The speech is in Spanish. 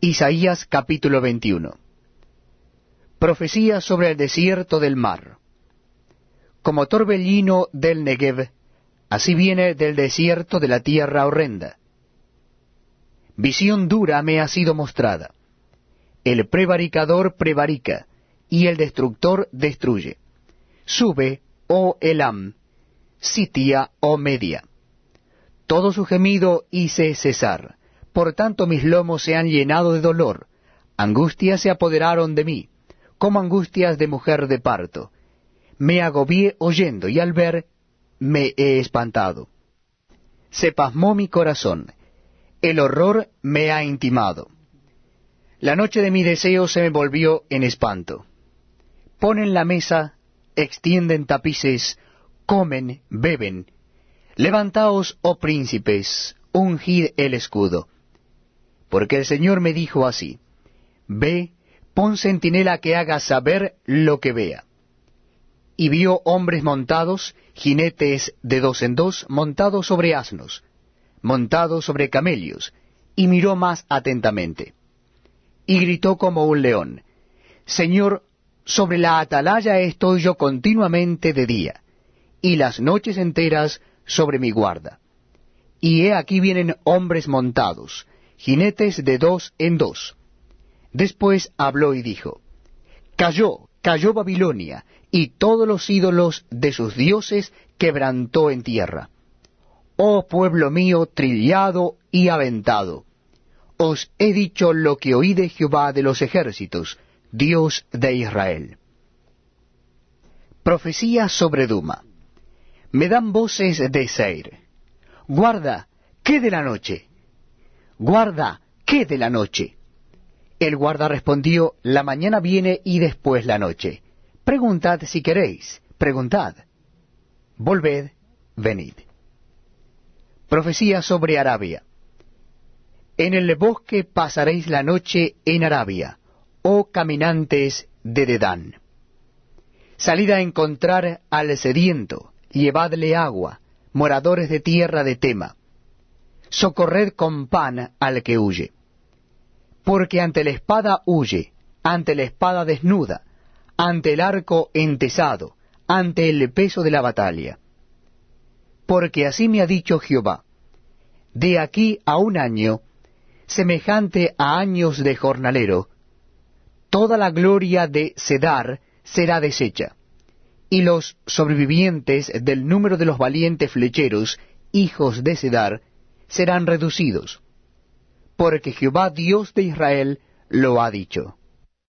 Isaías capítulo 21 Profecía sobre el desierto del mar. Como torbellino del Negev, así viene del desierto de la tierra horrenda. Visión dura me ha sido mostrada. El prevaricador prevarica, y el destructor destruye. Sube, oh Elam, sitia, oh Media. Todo su gemido hice cesar, por tanto mis lomos se han llenado de dolor, angustias se apoderaron de mí, como angustias de mujer de parto. Me agobié oyendo, y al ver me he espantado. Se pasmó mi corazón, el horror me ha intimado. La noche de mi deseo se me volvió en espanto. Ponen la mesa, extienden tapices, comen, beben. Levantaos, oh príncipes, ungid el escudo. Porque el Señor me dijo así, Ve, pon centinela que haga saber lo que vea. Y vio hombres montados, jinetes de dos en dos, montados sobre asnos, montados sobre camellos, y miró más atentamente. Y gritó como un león, Señor, sobre la atalaya estoy yo continuamente de día, y las noches enteras sobre mi guarda. Y he aquí vienen hombres montados, jinetes de dos en dos. Después habló y dijo, Cayó, cayó Babilonia, y todos los ídolos de sus dioses quebrantó en tierra. Oh pueblo mío, trillado y aventado, os he dicho lo que oí de Jehová de los ejércitos, Dios de Israel. Profecía sobre Duma. Me dan voces de Seir. Guarda, ¿qué de la noche? Guarda, ¿qué de la noche? El guarda respondió, La mañana viene y después la noche. Preguntad si queréis, preguntad. Volved, venid. Profecía sobre Arabia. En el bosque pasaréis la noche en Arabia, oh caminantes de Dedán. Salid a encontrar al sediento, llevadle agua, moradores de tierra de Tema. Socorred con pan al que huye. Porque ante la espada huye, ante la espada desnuda, ante el arco entesado, ante el peso de la batalla. Porque así me ha dicho Jehová, de aquí a un año semejante a años de jornalero, toda la gloria de Sedar será deshecha, y los sobrevivientes del número de los valientes flecheros, hijos de Sedar, serán reducidos, porque Jehová Dios de Israel lo ha dicho.